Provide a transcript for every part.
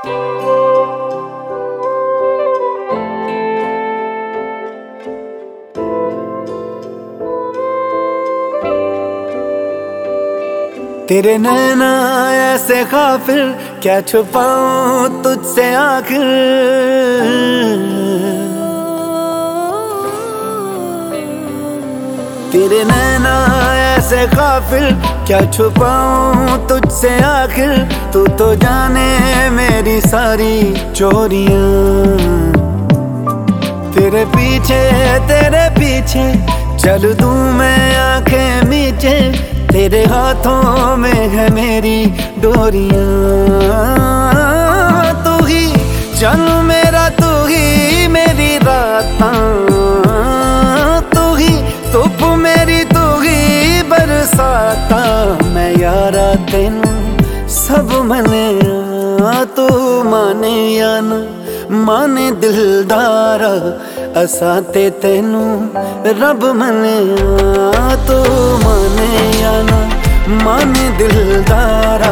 तेरे नैना ऐसे काफिर क्या छुपाऊं तुझसे आखिर? तेरे नैना ऐसे काफिर क्या छुपाऊं तुझसे आखिर? तू तो जाने मेरी सारी चोरियाँ। तेरे पीछे तेरे पीछे, चल दूँ मैं आँखें मीचे तेरे हाथों में है मेरी डोरियाँ। तू ही, चल मेरा, तू ही मेरी रात। ਤੈਨੂੰ ਸਭ ਮਨਿਆ ਤੂੰ ਮੰਨਿਆ ਨਾ ਮਨ ਦਿਲਦਾਰ। ਅਸਾਂ ਤੇ ਤੈਨੂੰ ਰੱਬ ਮਨਿਆ ਤੂੰ ਮੰਨਿਆ ਨਾ ਮਨ ਦਿਲਦਾਰ।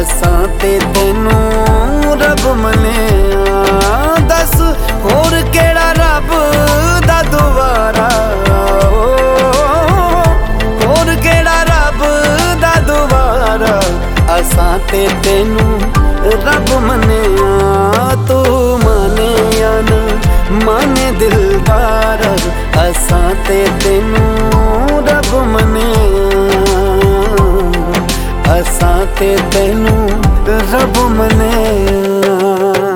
ਅਸਾਂ ਤੇ ਤੈਨੂੰ ਰੱਬ ਮੰਨਿਆ ਤੇ ਤੈਨੂੰ ਰੱਬ ਮੰਨਿਆ, ਤੂੰ ਮੰਨਿਆ ਨਾ। ਮਾਨੇ ਦਿਲਦਾਰ ਅਸਾਂ ਤੇ ਤੈਨੂੰ ਰੱਬ ਮੰਨਿਆ। ਅਸਾਂ ਤੇ ਤੈਨੂੰ ਰੱਬ ਮੰਨਿਆ।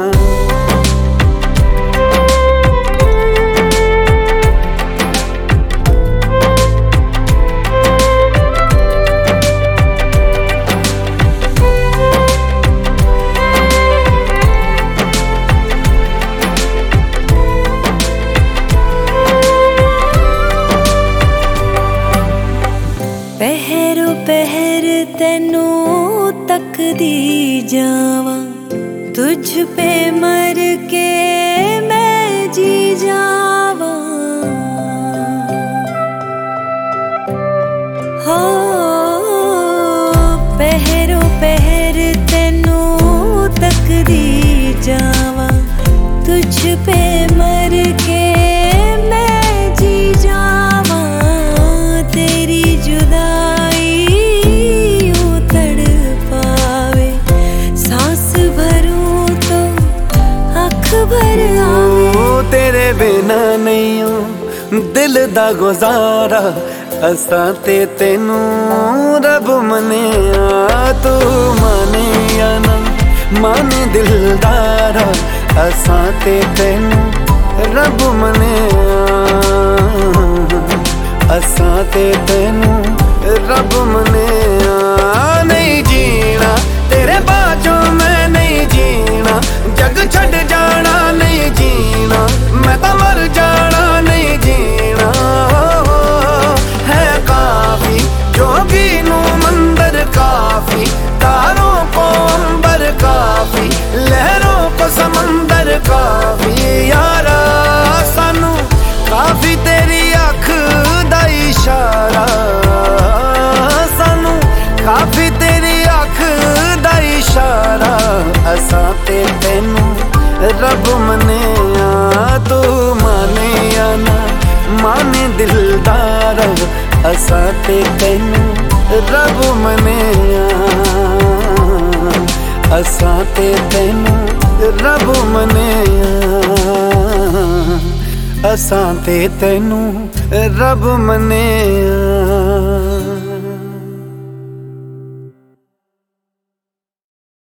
दी जावा तुझ पे मर के ਤੇਰੇ ਬਿਨਾ ਨਹੀਂ ਦਿਲ ਦਾ ਗੁਜ਼ਾਰਾ ਅਸਾਂ ਤੇ ਤੈਨੂੰ ਰੱਬ ਮੰਨਿਆ, ਤੂੰ ਮੰਨਿਆ ਨਾ। ਮਨ ਦਿਲਦਾਰਾ ਅਸਾਂ ਤੇ ਤੈਨੂੰ ਰੱਬ ਮੰਨਿਆ। ਅਸਾਂ ਤੇ ਤੈਨੂੰ ਰੱਬ ਮੰਨਿਆ। ਰੱਬ ਮੰਨਿਆ, ਤੂੰ ਮੰਨਿਆ ਨਾ। ਮਾਨੇ ਦਿਲਦਾਰ ਅਸਾਂ ਤੇ ਤੈਨੂੰ ਰੱਬ ਮੰਨਿਆ। ਅਸਾਂ ਤੇ ਤੈਨੂੰ ਰੱਬ ਮੰਨਿਆ। ਅਸਾਂ ਤੇ ਤੈਨੂੰ ਰੱਬ ਮੰਨਿਆ।